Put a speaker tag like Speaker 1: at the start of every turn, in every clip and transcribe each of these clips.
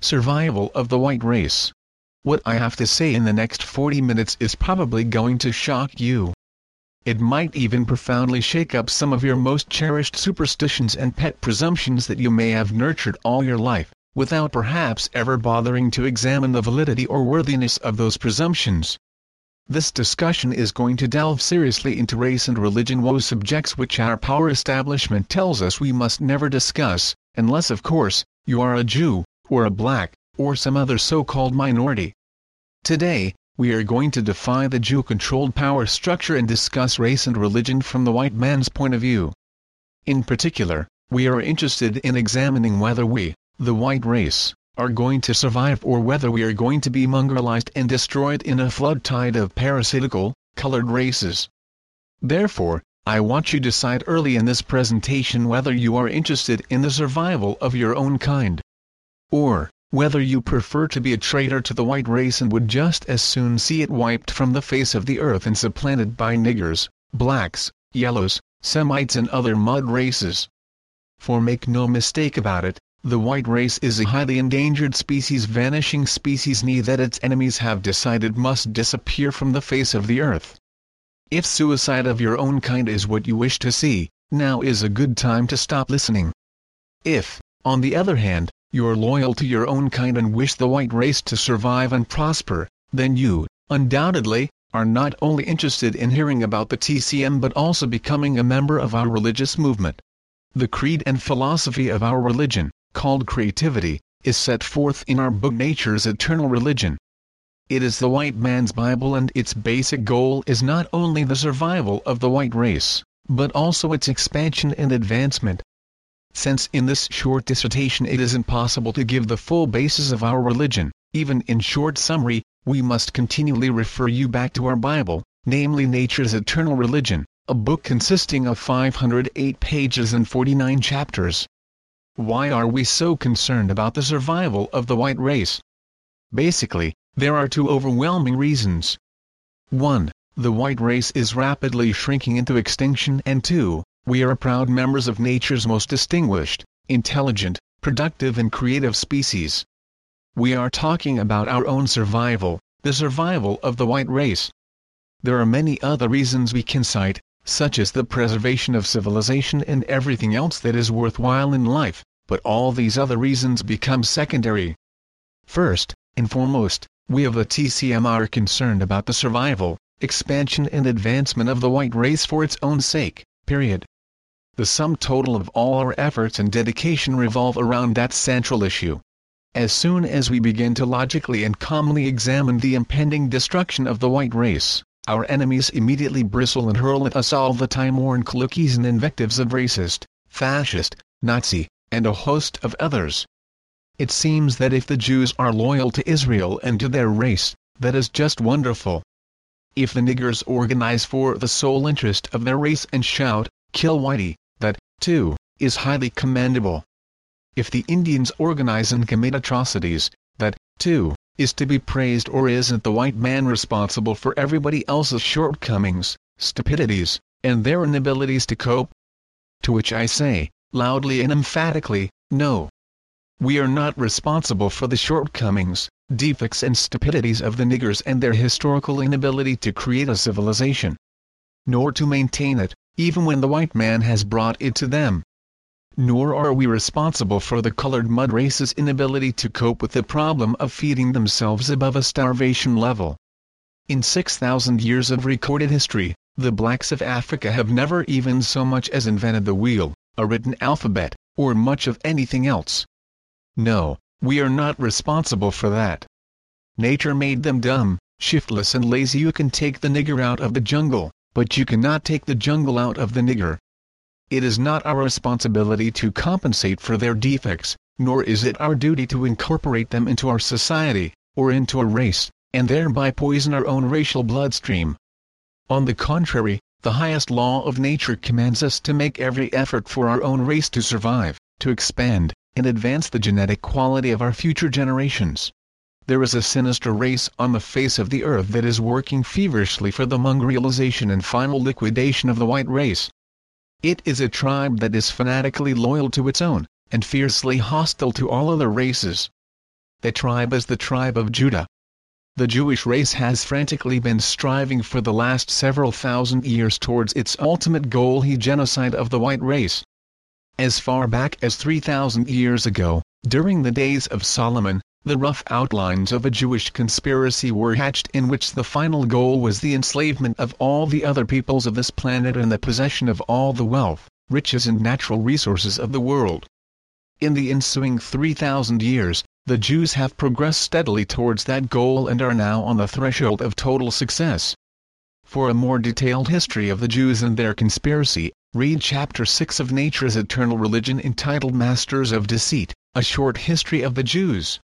Speaker 1: survival of the white race. What I have to say in the next 40 minutes is probably going to shock you. It might even profoundly shake up some of your most cherished superstitions and pet presumptions that you may have nurtured all your life, without perhaps ever bothering to examine the validity or worthiness of those presumptions. This discussion is going to delve seriously into race and religion woe subjects which our power establishment tells us we must never discuss, unless of course, you are a Jew, or a black, or some other so-called minority. Today, we are going to defy the Jew-controlled power structure and discuss race and religion from the white man's point of view. In particular, we are interested in examining whether we, the white race, are going to survive or whether we are going to be mongrelized and destroyed in a flood tide of parasitical, colored races. Therefore, I want you to decide early in this presentation whether you are interested in the survival of your own kind. Or, whether you prefer to be a traitor to the white race and would just as soon see it wiped from the face of the earth and supplanted by niggers, blacks, yellows, Semites and other mud races. For make no mistake about it, the white race is a highly endangered species vanishing species that its enemies have decided must disappear from the face of the earth. If suicide of your own kind is what you wish to see, now is a good time to stop listening. If, on the other hand, you're loyal to your own kind and wish the white race to survive and prosper, then you, undoubtedly, are not only interested in hearing about the TCM but also becoming a member of our religious movement. The creed and philosophy of our religion, called creativity, is set forth in our book Nature's Eternal Religion. It is the white man's Bible and its basic goal is not only the survival of the white race, but also its expansion and advancement, since in this short dissertation it is impossible to give the full basis of our religion, even in short summary, we must continually refer you back to our Bible, namely Nature's Eternal Religion, a book consisting of 508 pages and 49 chapters. Why are we so concerned about the survival of the white race? Basically, there are two overwhelming reasons. 1. The white race is rapidly shrinking into extinction and 2 we are proud members of nature's most distinguished, intelligent, productive and creative species. We are talking about our own survival, the survival of the white race. There are many other reasons we can cite, such as the preservation of civilization and everything else that is worthwhile in life, but all these other reasons become secondary. First, and foremost, we of the TCM are concerned about the survival, expansion and advancement of the white race for its own sake, period. The sum total of all our efforts and dedication revolve around that central issue. As soon as we begin to logically and calmly examine the impending destruction of the white race, our enemies immediately bristle and hurl at us all the time-worn cliches and invectives of racist, fascist, Nazi, and a host of others. It seems that if the Jews are loyal to Israel and to their race, that is just wonderful. If the niggers organize for the sole interest of their race and shout, kill whitey, that, too, is highly commendable. If the Indians organize and commit atrocities, that, too, is to be praised or isn't the white man responsible for everybody else's shortcomings, stupidities, and their inabilities to cope? To which I say, loudly and emphatically, no. We are not responsible for the shortcomings, defects and stupidities of the niggers and their historical inability to create a civilization. Nor to maintain it, even when the white man has brought it to them. Nor are we responsible for the colored mud race's inability to cope with the problem of feeding themselves above a starvation level. In 6,000 years of recorded history, the blacks of Africa have never even so much as invented the wheel, a written alphabet, or much of anything else. No, we are not responsible for that. Nature made them dumb, shiftless and lazy you can take the nigger out of the jungle, but you cannot take the jungle out of the nigger. It is not our responsibility to compensate for their defects, nor is it our duty to incorporate them into our society, or into a race, and thereby poison our own racial bloodstream. On the contrary, the highest law of nature commands us to make every effort for our own race to survive, to expand, and advance the genetic quality of our future generations there is a sinister race on the face of the earth that is working feverishly for the mongrelization and final liquidation of the white race. It is a tribe that is fanatically loyal to its own, and fiercely hostile to all other races. that tribe is the tribe of Judah. The Jewish race has frantically been striving for the last several thousand years towards its ultimate goal the genocide of the white race. As far back as 3,000 years ago, during the days of Solomon, the rough outlines of a Jewish conspiracy were hatched in which the final goal was the enslavement of all the other peoples of this planet and the possession of all the wealth, riches and natural resources of the world. In the ensuing 3,000 years, the Jews have progressed steadily towards that goal and are now on the threshold of total success. For a more detailed history of the Jews and their conspiracy, read Chapter 6 of Nature's Eternal Religion entitled Masters of Deceit, A Short History of the Jews.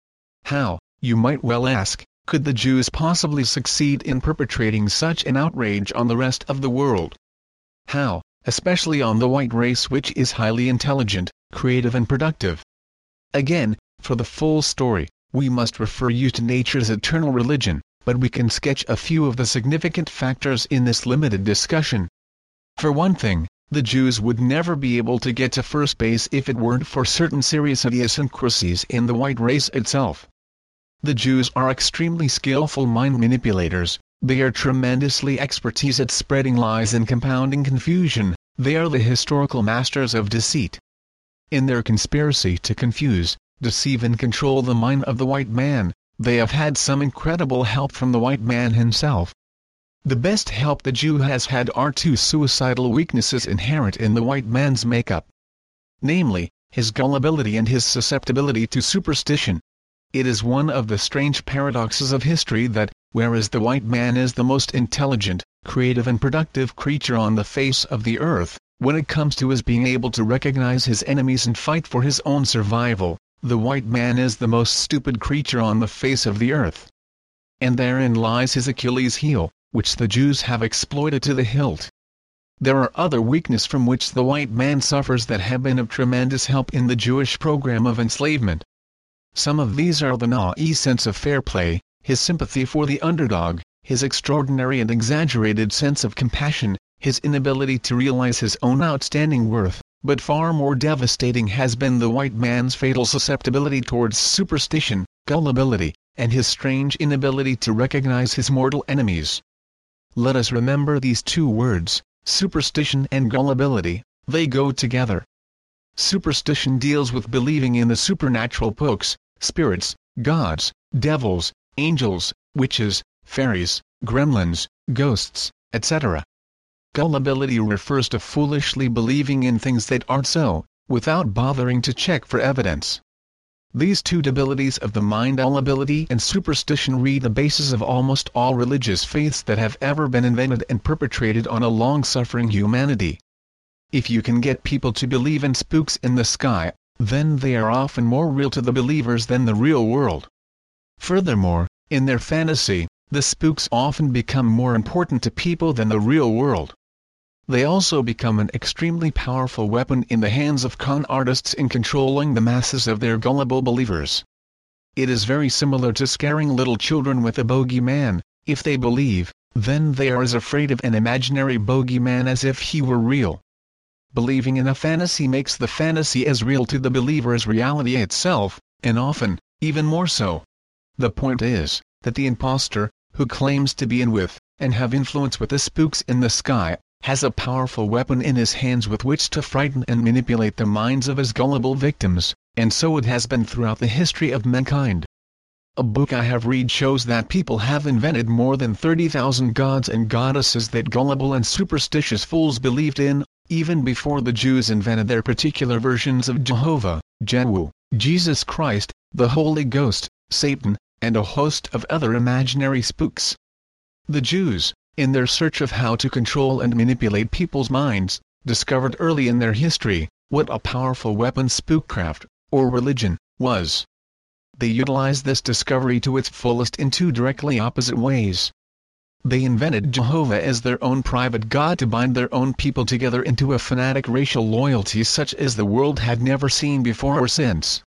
Speaker 1: How, you might well ask, could the Jews possibly succeed in perpetrating such an outrage on the rest of the world? How, especially on the white race which is highly intelligent, creative and productive? Again, for the full story, we must refer you to Nature's Eternal Religion, but we can sketch a few of the significant factors in this limited discussion. For one thing, the Jews would never be able to get to first base if it weren't for certain serious idiosyncrasies in the white race itself. The Jews are extremely skillful mind manipulators, they are tremendously expertise at spreading lies and compounding confusion, they are the historical masters of deceit. In their conspiracy to confuse, deceive and control the mind of the white man, they have had some incredible help from the white man himself. The best help the Jew has had are two suicidal weaknesses inherent in the white man's makeup. Namely, his gullibility and his susceptibility to superstition. It is one of the strange paradoxes of history that, whereas the white man is the most intelligent, creative and productive creature on the face of the earth, when it comes to his being able to recognize his enemies and fight for his own survival, the white man is the most stupid creature on the face of the earth. And therein lies his Achilles heel, which the Jews have exploited to the hilt. There are other weaknesses from which the white man suffers that have been of tremendous help in the Jewish program of enslavement. Some of these are the naive sense of fair play, his sympathy for the underdog, his extraordinary and exaggerated sense of compassion, his inability to realize his own outstanding worth, but far more devastating has been the white man's fatal susceptibility towards superstition, gullibility, and his strange inability to recognize his mortal enemies. Let us remember these two words, superstition and gullibility, they go together. Superstition deals with believing in the supernatural books, spirits, gods, devils, angels, witches, fairies, gremlins, ghosts, etc. Gullibility refers to foolishly believing in things that aren't so, without bothering to check for evidence. These two debilities of the mind gullibility and superstition read the basis of almost all religious faiths that have ever been invented and perpetrated on a long-suffering humanity. If you can get people to believe in spooks in the sky, then they are often more real to the believers than the real world. Furthermore, in their fantasy, the spooks often become more important to people than the real world they also become an extremely powerful weapon in the hands of con artists in controlling the masses of their gullible believers. It is very similar to scaring little children with a bogeyman, if they believe, then they are as afraid of an imaginary bogeyman as if he were real. Believing in a fantasy makes the fantasy as real to the believer as reality itself, and often, even more so. The point is, that the impostor, who claims to be in with, and have influence with the spooks in the sky, has a powerful weapon in his hands with which to frighten and manipulate the minds of his gullible victims, and so it has been throughout the history of mankind. A book I have read shows that people have invented more than 30,000 gods and goddesses that gullible and superstitious fools believed in, even before the Jews invented their particular versions of Jehovah, Jehu, Jesus Christ, the Holy Ghost, Satan, and a host of other imaginary spooks. The Jews, in their search of how to control and manipulate people's minds, discovered early in their history, what a powerful weapon spookcraft, or religion, was. They utilized this discovery to its fullest in two directly opposite ways. They invented Jehovah as their own private god to bind their own people together into a fanatic racial loyalty such as the world had never seen before or since.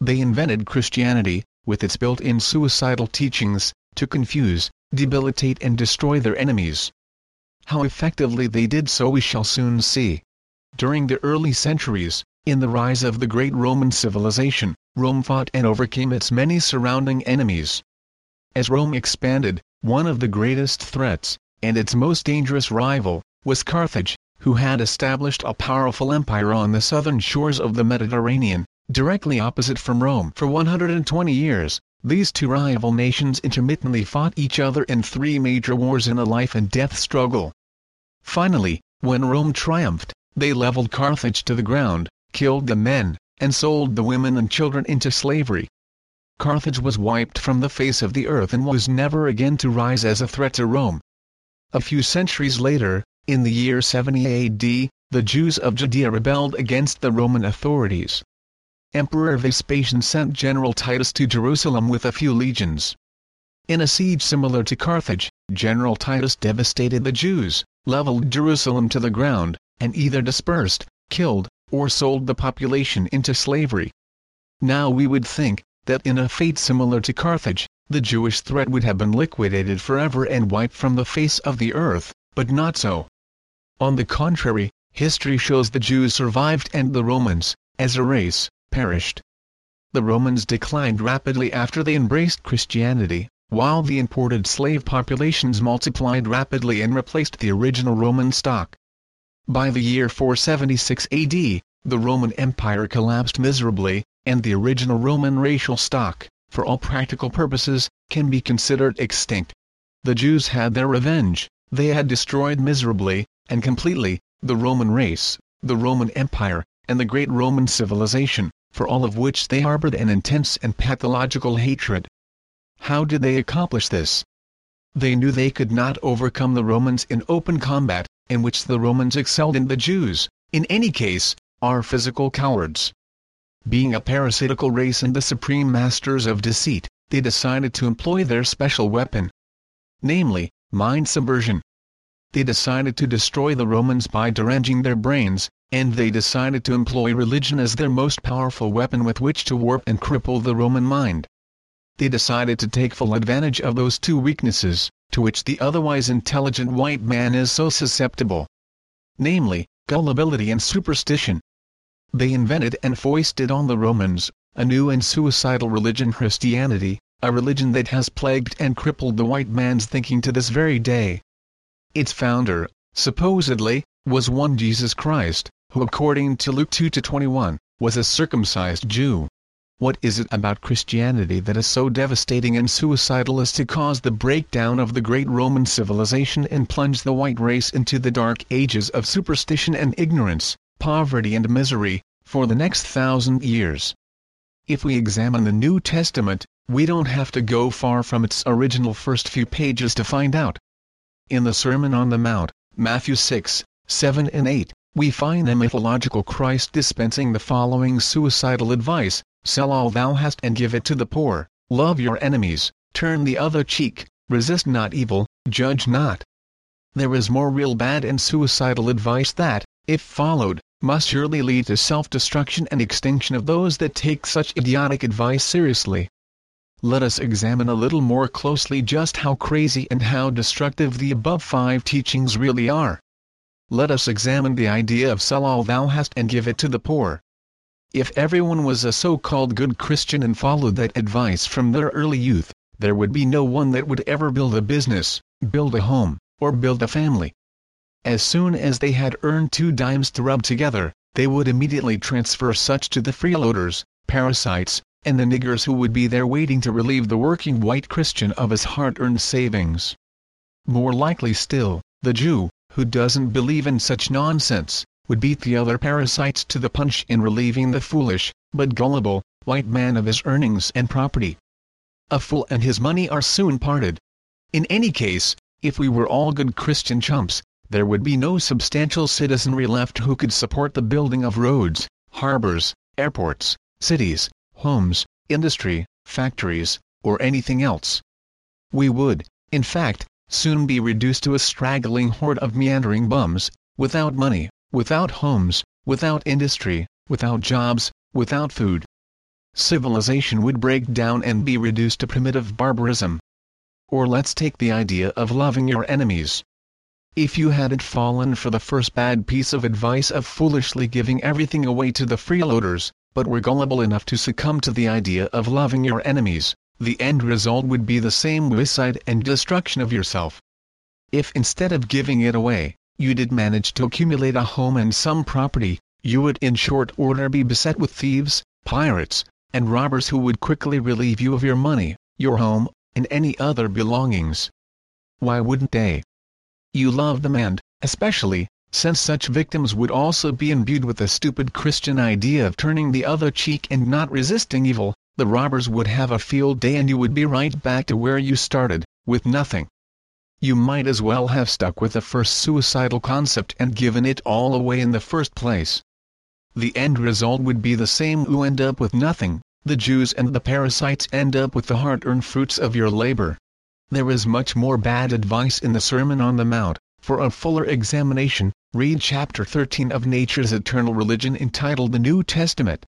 Speaker 1: They invented Christianity, with its built-in suicidal teachings, to confuse, debilitate and destroy their enemies. How effectively they did so we shall soon see. During the early centuries, In the rise of the great Roman civilization, Rome fought and overcame its many surrounding enemies. As Rome expanded, one of the greatest threats, and its most dangerous rival, was Carthage, who had established a powerful empire on the southern shores of the Mediterranean, directly opposite from Rome. For 120 years, these two rival nations intermittently fought each other in three major wars in a life and death struggle. Finally, when Rome triumphed, they leveled Carthage to the ground, killed the men, and sold the women and children into slavery. Carthage was wiped from the face of the earth and was never again to rise as a threat to Rome. A few centuries later, in the year 70 AD, the Jews of Judea rebelled against the Roman authorities. Emperor Vespasian sent General Titus to Jerusalem with a few legions. In a siege similar to Carthage, General Titus devastated the Jews, leveled Jerusalem to the ground, and either dispersed, killed, or sold the population into slavery. Now we would think, that in a fate similar to Carthage, the Jewish threat would have been liquidated forever and wiped from the face of the earth, but not so. On the contrary, history shows the Jews survived and the Romans, as a race, perished. The Romans declined rapidly after they embraced Christianity, while the imported slave populations multiplied rapidly and replaced the original Roman stock. By the year 476 AD, the Roman Empire collapsed miserably, and the original Roman racial stock, for all practical purposes, can be considered extinct. The Jews had their revenge, they had destroyed miserably, and completely, the Roman race, the Roman Empire, and the great Roman civilization, for all of which they harbored an intense and pathological hatred. How did they accomplish this? They knew they could not overcome the Romans in open combat, in which the Romans excelled and the Jews, in any case, are physical cowards. Being a parasitical race and the supreme masters of deceit, they decided to employ their special weapon. Namely, mind subversion. They decided to destroy the Romans by deranging their brains, and they decided to employ religion as their most powerful weapon with which to warp and cripple the Roman mind. They decided to take full advantage of those two weaknesses, to which the otherwise intelligent white man is so susceptible. Namely, gullibility and superstition. They invented and foisted on the Romans, a new and suicidal religion Christianity, a religion that has plagued and crippled the white man's thinking to this very day. Its founder, supposedly, was one Jesus Christ, who according to Luke 2-21, was a circumcised Jew. What is it about Christianity that is so devastating and suicidal as to cause the breakdown of the great Roman civilization and plunge the white race into the dark ages of superstition and ignorance, poverty and misery, for the next thousand years? If we examine the New Testament, we don't have to go far from its original first few pages to find out. In the Sermon on the Mount, Matthew 6, 7 and 8, we find the mythological Christ dispensing the following suicidal advice, Sell all thou hast and give it to the poor, love your enemies, turn the other cheek, resist not evil, judge not. There is more real bad and suicidal advice that, if followed, must surely lead to self-destruction and extinction of those that take such idiotic advice seriously. Let us examine a little more closely just how crazy and how destructive the above five teachings really are. Let us examine the idea of sell all thou hast and give it to the poor. If everyone was a so-called good Christian and followed that advice from their early youth, there would be no one that would ever build a business, build a home, or build a family. As soon as they had earned two dimes to rub together, they would immediately transfer such to the freeloaders, parasites, and the niggers who would be there waiting to relieve the working white Christian of his hard-earned savings. More likely still, the Jew, who doesn't believe in such nonsense, would beat the other parasites to the punch in relieving the foolish, but gullible, white man of his earnings and property. A fool and his money are soon parted. In any case, if we were all good Christian chumps, there would be no substantial citizenry left who could support the building of roads, harbors, airports, cities, homes, industry, factories, or anything else. We would, in fact, soon be reduced to a straggling horde of meandering bums, without money, without homes, without industry, without jobs, without food. Civilization would break down and be reduced to primitive barbarism. Or let's take the idea of loving your enemies. If you hadn't fallen for the first bad piece of advice of foolishly giving everything away to the freeloaders, but were gullible enough to succumb to the idea of loving your enemies, the end result would be the same suicide and destruction of yourself. If instead of giving it away, you did manage to accumulate a home and some property, you would in short order be beset with thieves, pirates, and robbers who would quickly relieve you of your money, your home, and any other belongings. Why wouldn't they? You love them and, especially, since such victims would also be imbued with the stupid Christian idea of turning the other cheek and not resisting evil, the robbers would have a field day and you would be right back to where you started, with nothing. You might as well have stuck with the first suicidal concept and given it all away in the first place. The end result would be the same you end up with nothing, the Jews and the parasites end up with the hard-earned fruits of your labor. There is much more bad advice in the Sermon on the Mount. For a fuller examination, read chapter 13 of Nature's Eternal Religion entitled The New Testament.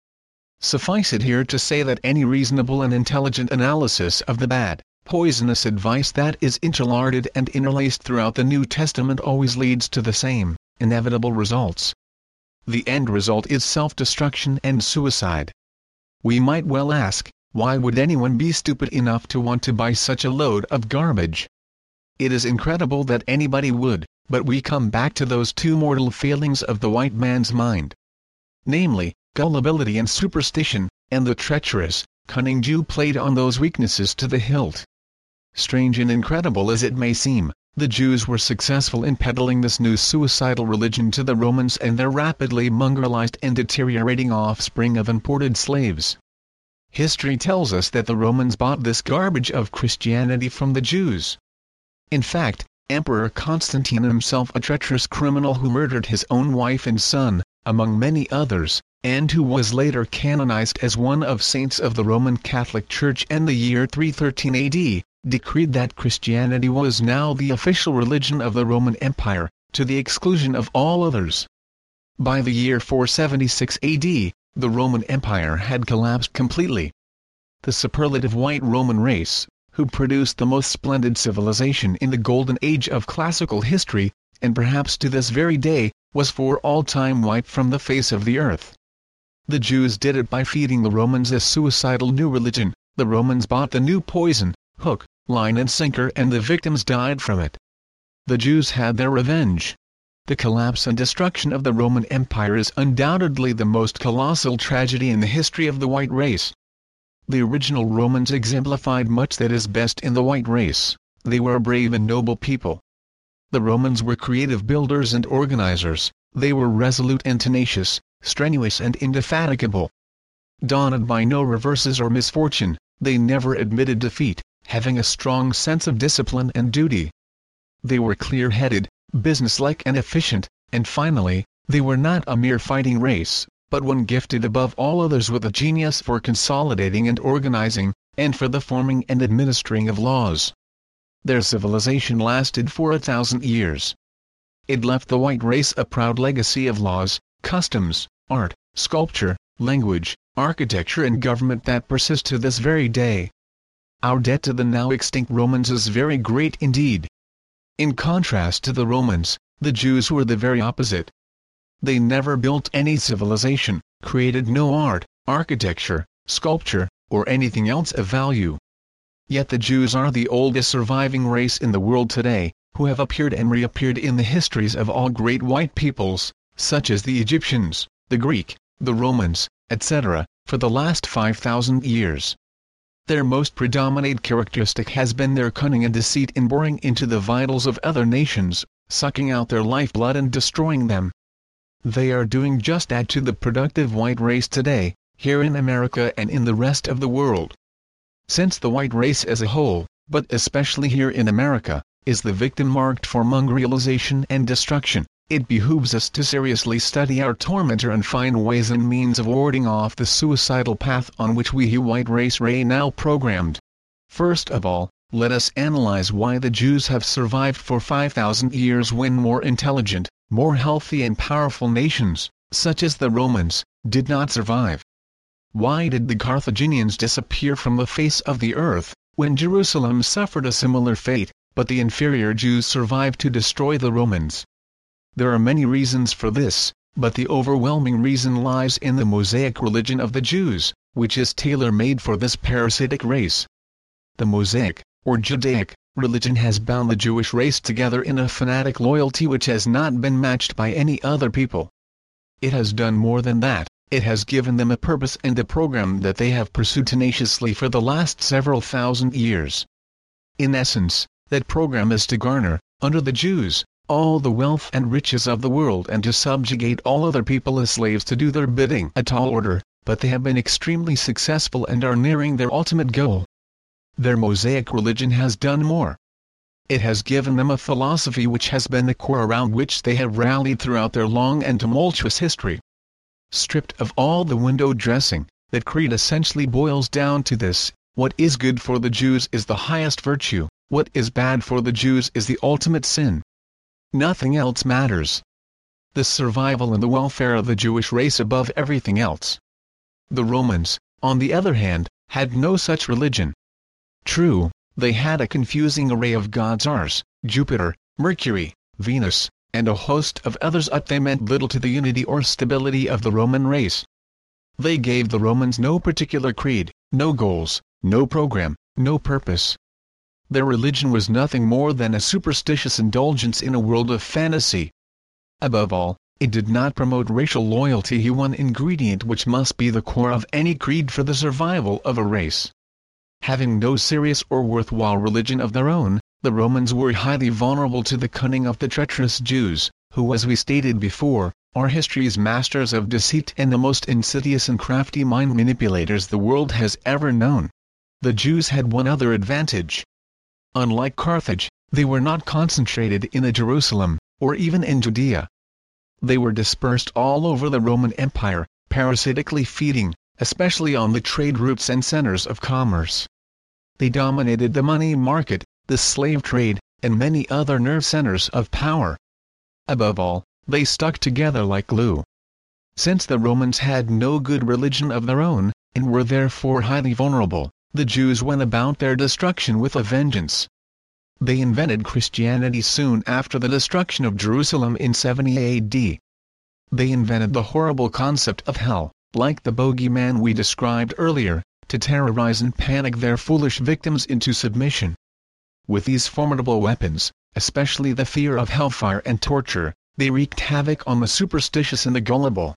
Speaker 1: Suffice it here to say that any reasonable and intelligent analysis of the bad, poisonous advice that is interlarded and interlaced throughout the New Testament always leads to the same, inevitable results. The end result is self-destruction and suicide. We might well ask, why would anyone be stupid enough to want to buy such a load of garbage? It is incredible that anybody would, but we come back to those two mortal failings of the white man's mind. Namely, gullibility and superstition, and the treacherous, cunning Jew played on those weaknesses to the hilt. Strange and incredible as it may seem, the Jews were successful in peddling this new suicidal religion to the Romans and their rapidly mongrelized and deteriorating offspring of imported slaves. History tells us that the Romans bought this garbage of Christianity from the Jews. In fact, Emperor Constantine himself a treacherous criminal who murdered his own wife and son, among many others, and who was later canonized as one of saints of the Roman Catholic Church in the year 313 AD, decreed that Christianity was now the official religion of the Roman Empire, to the exclusion of all others. By the year 476 AD, the Roman Empire had collapsed completely. The superlative white Roman race, who produced the most splendid civilization in the golden age of classical history, and perhaps to this very day, was for all time wiped from the face of the earth. The Jews did it by feeding the Romans a suicidal new religion, the Romans bought the new poison, hook, line and sinker and the victims died from it. The Jews had their revenge. The collapse and destruction of the Roman Empire is undoubtedly the most colossal tragedy in the history of the white race. The original Romans exemplified much that is best in the white race, they were a brave and noble people. The Romans were creative builders and organizers, they were resolute and tenacious, strenuous and indefatigable. Daunted by no reverses or misfortune, they never admitted defeat, having a strong sense of discipline and duty. They were clear-headed, businesslike and efficient, and finally, they were not a mere fighting race, but one gifted above all others with a genius for consolidating and organizing, and for the forming and administering of laws. Their civilization lasted for a thousand years. It left the white race a proud legacy of laws, customs, art, sculpture, language, architecture and government that persist to this very day. Our debt to the now extinct Romans is very great indeed. In contrast to the Romans, the Jews were the very opposite. They never built any civilization, created no art, architecture, sculpture, or anything else of value. Yet the Jews are the oldest surviving race in the world today, who have appeared and reappeared in the histories of all great white peoples, such as the Egyptians, the Greek, the Romans, etc., for the last 5,000 years. Their most predominant characteristic has been their cunning and deceit in boring into the vitals of other nations, sucking out their lifeblood and destroying them. They are doing just that to the productive white race today, here in America and in the rest of the world. Since the white race as a whole, but especially here in America, is the victim marked for mongrelization and destruction, it behooves us to seriously study our tormentor and find ways and means of warding off the suicidal path on which we white race ray now programmed. First of all, let us analyze why the Jews have survived for 5,000 years when more intelligent, more healthy and powerful nations, such as the Romans, did not survive. Why did the Carthaginians disappear from the face of the earth, when Jerusalem suffered a similar fate, but the inferior Jews survived to destroy the Romans. There are many reasons for this, but the overwhelming reason lies in the Mosaic religion of the Jews, which is tailor-made for this parasitic race. The Mosaic, or Judaic, religion has bound the Jewish race together in a fanatic loyalty which has not been matched by any other people. It has done more than that, it has given them a purpose and a program that they have pursued tenaciously for the last several thousand years. In essence, that program is to garner, under the Jews, all the wealth and riches of the world and to subjugate all other people as slaves to do their bidding. A tall order, but they have been extremely successful and are nearing their ultimate goal. Their Mosaic religion has done more. It has given them a philosophy which has been the core around which they have rallied throughout their long and tumultuous history. Stripped of all the window dressing, that creed essentially boils down to this, what is good for the Jews is the highest virtue, what is bad for the Jews is the ultimate sin. Nothing else matters. The survival and the welfare of the Jewish race above everything else. The Romans, on the other hand, had no such religion. True, they had a confusing array of gods Mars, Jupiter, Mercury, Venus, and a host of others but they meant little to the unity or stability of the Roman race. They gave the Romans no particular creed, no goals, no program, no purpose. Their religion was nothing more than a superstitious indulgence in a world of fantasy. Above all, it did not promote racial loyalty one ingredient which must be the core of any creed for the survival of a race. Having no serious or worthwhile religion of their own, the Romans were highly vulnerable to the cunning of the treacherous Jews, who as we stated before, are history's masters of deceit and the most insidious and crafty mind manipulators the world has ever known. The Jews had one other advantage. Unlike Carthage, they were not concentrated in a Jerusalem, or even in Judea. They were dispersed all over the Roman Empire, parasitically feeding, especially on the trade routes and centers of commerce. They dominated the money market, the slave trade, and many other nerve centers of power. Above all, they stuck together like glue. Since the Romans had no good religion of their own, and were therefore highly vulnerable, the Jews went about their destruction with a vengeance. They invented Christianity soon after the destruction of Jerusalem in 70 AD. They invented the horrible concept of hell, like the bogeyman we described earlier, to terrorize and panic their foolish victims into submission. With these formidable weapons, especially the fear of hellfire and torture, they wreaked havoc on the superstitious and the gullible.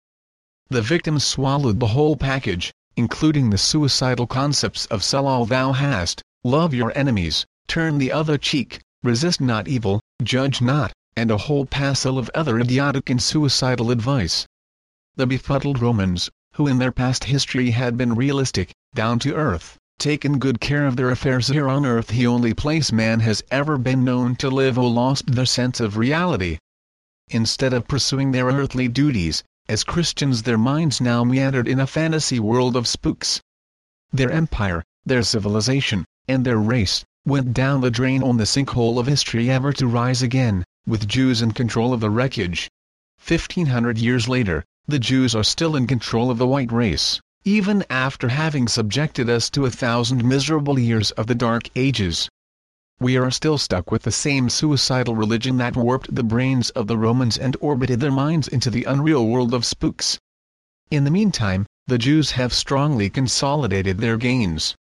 Speaker 1: The victims swallowed the whole package, including the suicidal concepts of sell all thou hast, love your enemies, turn the other cheek, resist not evil, judge not, and a whole passel of other idiotic and suicidal advice. The befuddled Romans, who in their past history had been realistic, down to earth, taken good care of their affairs here on earth the only place man has ever been known to live lost their sense of reality. Instead of pursuing their earthly duties, as Christians their minds now meandered in a fantasy world of spooks. Their empire, their civilization, and their race, went down the drain on the sinkhole of history ever to rise again, with Jews in control of the wreckage. Fifteen hundred years later, the Jews are still in control of the white race, even after having subjected us to a thousand miserable years of the Dark Ages. We are still stuck with the same suicidal religion that warped the brains of the Romans and orbited their minds into the unreal world of spooks. In the meantime, the Jews have strongly consolidated their gains.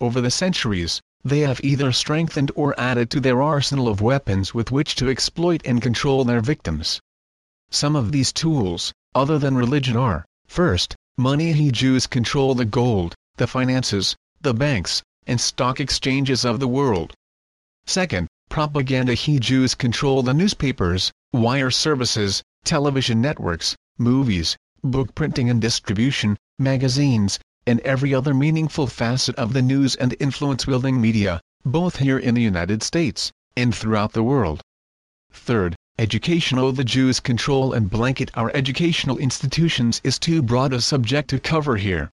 Speaker 1: Over the centuries, they have either strengthened or added to their arsenal of weapons with which to exploit and control their victims. Some of these tools, other than religion are, first, money he Jews control the gold, the finances, the banks, and stock exchanges of the world. Second, propaganda he Jews control the newspapers, wire services, television networks, movies, book printing and distribution, magazines, and every other meaningful facet of the news and influence-building media, both here in the United States, and throughout the world. Third, Educational The Jews control and blanket our educational institutions is too broad a subject to cover here.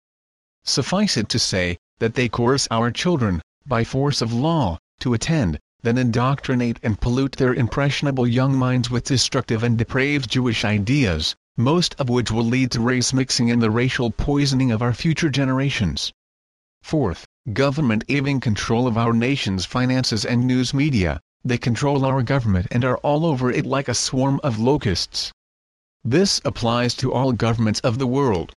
Speaker 1: Suffice it to say, that they coerce our children, by force of law, to attend, then indoctrinate and pollute their impressionable young minds with destructive and depraved Jewish ideas, most of which will lead to race mixing and the racial poisoning of our future generations. Fourth, government aiming control of our nation's finances and news media, they control our government and are all over it like a swarm of locusts. This applies to all governments of the world.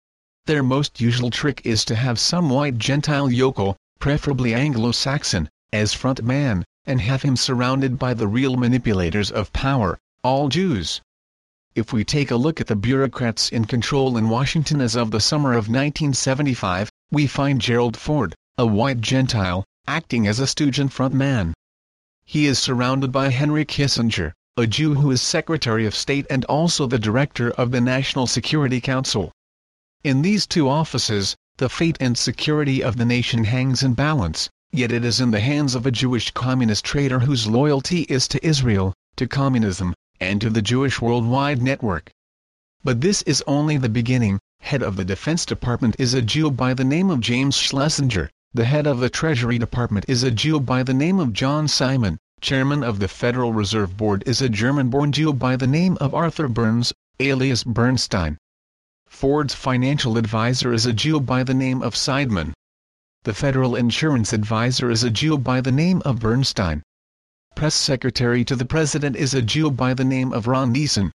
Speaker 1: Their most usual trick is to have some white Gentile yokel, preferably Anglo-Saxon, as front man, and have him surrounded by the real manipulators of power, all Jews. If we take a look at the bureaucrats in control in Washington as of the summer of 1975, we find Gerald Ford, a white Gentile, acting as a stooge and front man. He is surrounded by Henry Kissinger, a Jew who is Secretary of State and also the Director of the National Security Council. In these two offices, the fate and security of the nation hangs in balance, yet it is in the hands of a Jewish communist traitor whose loyalty is to Israel, to communism, and to the Jewish worldwide network. But this is only the beginning, head of the Defense Department is a Jew by the name of James Schlesinger, the head of the Treasury Department is a Jew by the name of John Simon, chairman of the Federal Reserve Board is a German-born Jew by the name of Arthur Burns, alias Bernstein. Ford's financial advisor is a Jew by the name of Seidman. The federal insurance advisor is a Jew by the name of Bernstein. Press secretary to the president is a Jew by the name of Ron Nessen.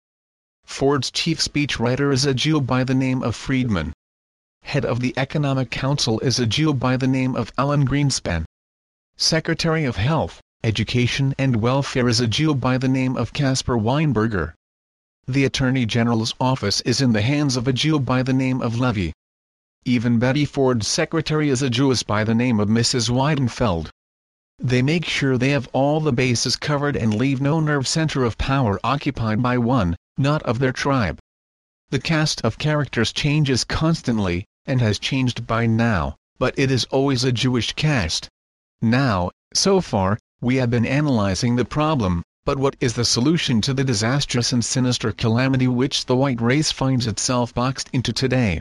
Speaker 1: Ford's chief speechwriter is a Jew by the name of Friedman. Head of the Economic Council is a Jew by the name of Alan Greenspan. Secretary of Health, Education and Welfare is a Jew by the name of Caspar Weinberger. The Attorney General's office is in the hands of a Jew by the name of Levi. Even Betty Ford's secretary is a Jewess by the name of Mrs. Weidenfeld. They make sure they have all the bases covered and leave no nerve center of power occupied by one, not of their tribe. The cast of characters changes constantly, and has changed by now, but it is always a Jewish cast. Now, so far, we have been analyzing the problem, but what is the solution to the disastrous and sinister calamity which the white race finds itself boxed into today?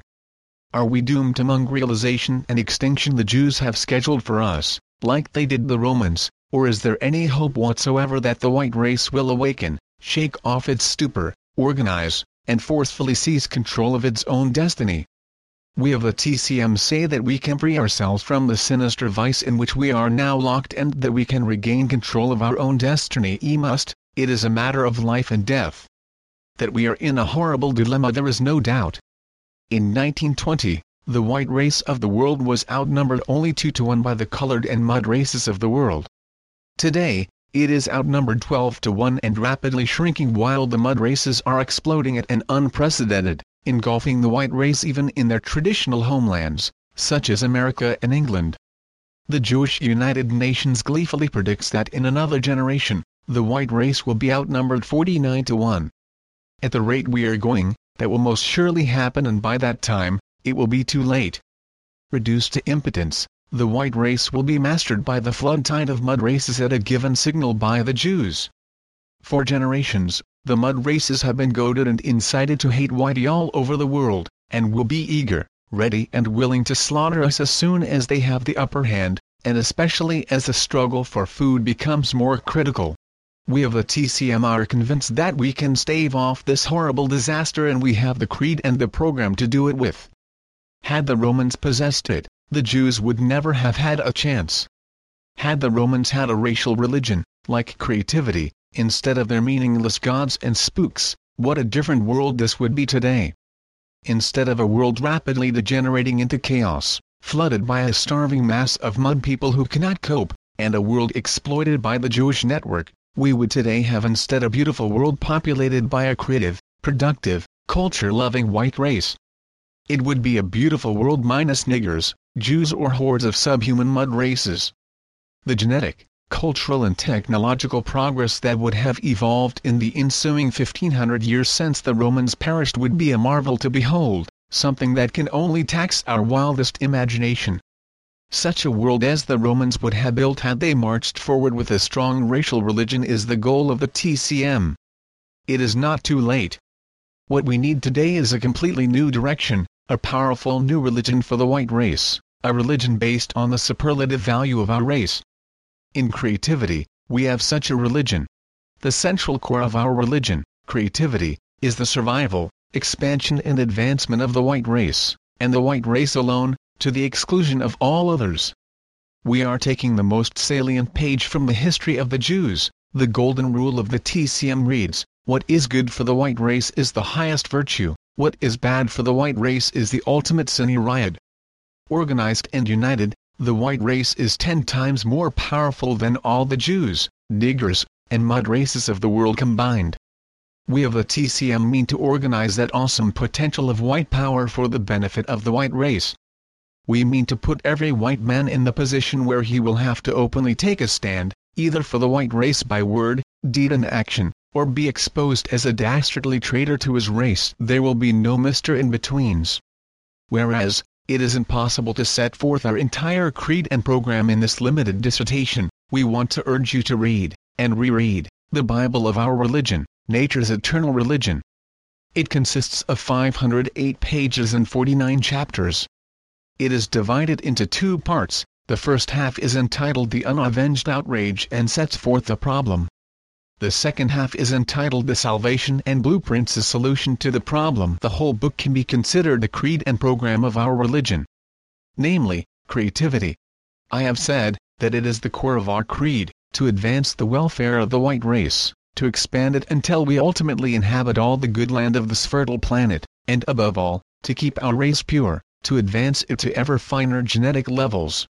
Speaker 1: Are we doomed to mongrelization and extinction the Jews have scheduled for us, like they did the Romans, or is there any hope whatsoever that the white race will awaken, shake off its stupor, organize, and forcefully seize control of its own destiny? We of the TCM say that we can free ourselves from the sinister vice in which we are now locked and that we can regain control of our own destiny e must, it is a matter of life and death. That we are in a horrible dilemma there is no doubt. In 1920, the white race of the world was outnumbered only 2 to 1 by the colored and mud races of the world. Today, it is outnumbered 12 to 1 and rapidly shrinking while the mud races are exploding at an unprecedented, engulfing the white race even in their traditional homelands, such as America and England. The Jewish United Nations gleefully predicts that in another generation, the white race will be outnumbered 49 to 1. At the rate we are going, that will most surely happen and by that time, it will be too late. Reduced to impotence, the white race will be mastered by the flood tide of mud races at a given signal by the Jews. For generations, the mud races have been goaded and incited to hate whitey all over the world, and will be eager, ready and willing to slaughter us as soon as they have the upper hand, and especially as the struggle for food becomes more critical. We of the TCM are convinced that we can stave off this horrible disaster and we have the creed and the program to do it with. Had the Romans possessed it, the Jews would never have had a chance. Had the Romans had a racial religion, like creativity, instead of their meaningless gods and spooks, what a different world this would be today. Instead of a world rapidly degenerating into chaos, flooded by a starving mass of mud people who cannot cope, and a world exploited by the Jewish network, we would today have instead a beautiful world populated by a creative, productive, culture-loving white race. It would be a beautiful world minus niggers, Jews or hordes of subhuman mud races. The genetic, cultural and technological progress that would have evolved in the ensuing 1500 years since the Romans perished would be a marvel to behold, something that can only tax our wildest imagination. Such a world as the Romans would have built had they marched forward with a strong racial religion is the goal of the TCM. It is not too late. What we need today is a completely new direction, a powerful new religion for the white race, a religion based on the superlative value of our race, in creativity, we have such a religion. The central core of our religion, creativity, is the survival, expansion and advancement of the white race, and the white race alone, to the exclusion of all others. we are taking the most salient page from the history of the Jews. The golden rule of the TCM reads, what is good for the white race is the highest virtue, what is bad for the white race is the ultimate sin riot. Organized and united, the white race is ten times more powerful than all the Jews, niggers, and mud races of the world combined. We of the TCM mean to organize that awesome potential of white power for the benefit of the white race. We mean to put every white man in the position where he will have to openly take a stand, either for the white race by word, deed and action, or be exposed as a dastardly traitor to his race. There will be no Mr. In-Betweens. Whereas, it is impossible to set forth our entire creed and program in this limited dissertation, we want to urge you to read, and reread, the Bible of our religion, nature's eternal religion. It consists of 508 pages and 49 chapters. It is divided into two parts, the first half is entitled The Unavenged Outrage and sets forth the problem, the second half is entitled The Salvation and Blueprints a solution to the problem. The whole book can be considered the creed and program of our religion. Namely, creativity. I have said, that it is the core of our creed, to advance the welfare of the white race, to expand it until we ultimately inhabit all the good land of this fertile planet, and above all, to keep our race pure, to advance it to ever finer genetic levels.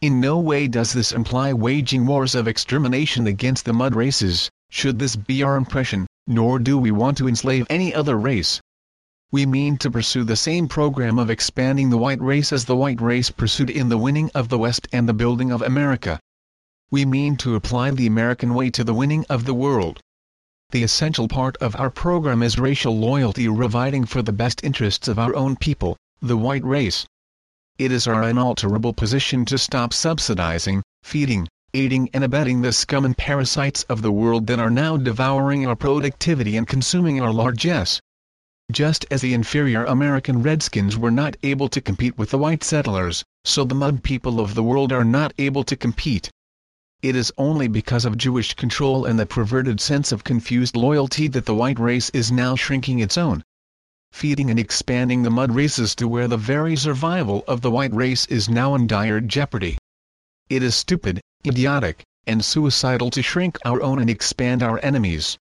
Speaker 1: In no way does this imply waging wars of extermination against the mud races, should this be our impression, nor do we want to enslave any other race. We mean to pursue the same program of expanding the white race as the white race pursued in the winning of the West and the building of America. We mean to apply the American way to the winning of the world. The essential part of our program is racial loyalty providing for the best interests of our own people, the white race. It is our unalterable position to stop subsidizing, feeding, aiding and abetting the scum and parasites of the world that are now devouring our productivity and consuming our largesse. Just as the inferior American Redskins were not able to compete with the white settlers, so the mud people of the world are not able to compete. It is only because of Jewish control and the perverted sense of confused loyalty that the white race is now shrinking its own feeding and expanding the mud races to where the very survival of the white race is now in dire jeopardy. It is stupid, idiotic, and suicidal to shrink our own and expand our enemies.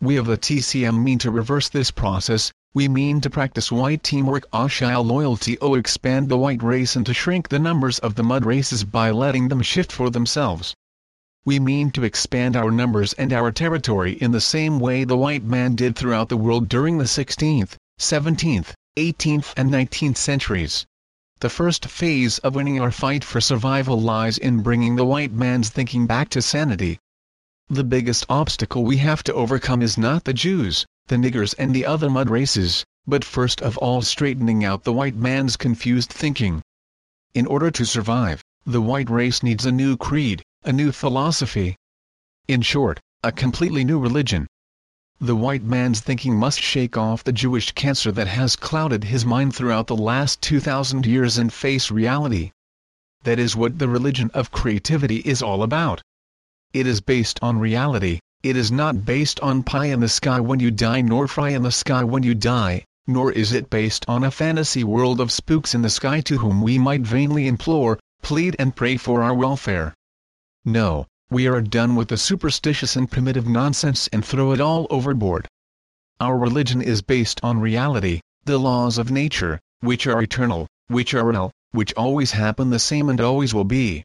Speaker 1: We of the TCM mean to reverse this process, we mean to practice white teamwork Ashile loyalty o expand the white race and to shrink the numbers of the mud races by letting them shift for themselves. We mean to expand our numbers and our territory in the same way the white man did throughout the world during the 16th, 17th, 18th and 19th centuries. The first phase of winning our fight for survival lies in bringing the white man's thinking back to sanity. The biggest obstacle we have to overcome is not the Jews, the niggers and the other mud races, but first of all straightening out the white man's confused thinking. In order to survive, the white race needs a new creed, a new philosophy. In short, a completely new religion. The white man's thinking must shake off the Jewish cancer that has clouded his mind throughout the last 2,000 years and face reality. That is what the religion of creativity is all about. It is based on reality, it is not based on pie in the sky when you die nor fry in the sky when you die, nor is it based on a fantasy world of spooks in the sky to whom we might vainly implore, plead and pray for our welfare. No, we are done with the superstitious and primitive nonsense and throw it all overboard. Our religion is based on reality, the laws of nature, which are eternal, which are real, which always happen the same and always will be.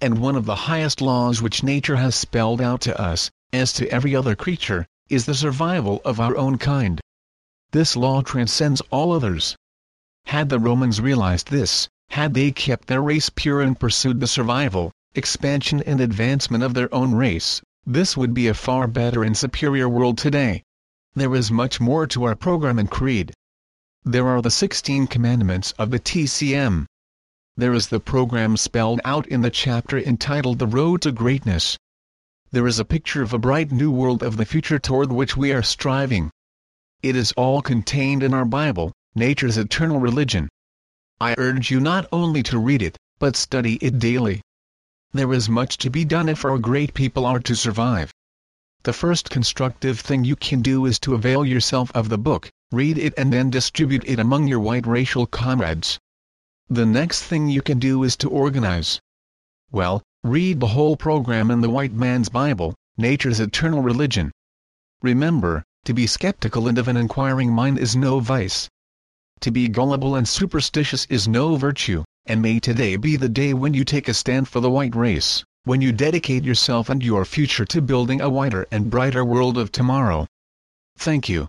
Speaker 1: And one of the highest laws which nature has spelled out to us, as to every other creature, is the survival of our own kind. This law transcends all others. Had the Romans realized this, had they kept their race pure and pursued the survival, expansion and advancement of their own race, this would be a far better and superior world today. There is much more to our program and creed. There are the 16 commandments of the TCM. There is the program spelled out in the chapter entitled The Road to Greatness. There is a picture of a bright new world of the future toward which we are striving. It is all contained in our Bible, nature's eternal religion. I urge you not only to read it, but study it daily. There is much to be done if our great people are to survive. The first constructive thing you can do is to avail yourself of the book, read it and then distribute it among your white racial comrades. The next thing you can do is to organize. well, read the whole program in the white man's Bible, nature's eternal religion. Remember, to be skeptical and of an inquiring mind is no vice. To be gullible and superstitious is no virtue, and may today be the day when you take a stand for the white race, when you dedicate yourself and your future to building a whiter and brighter world of tomorrow. Thank you.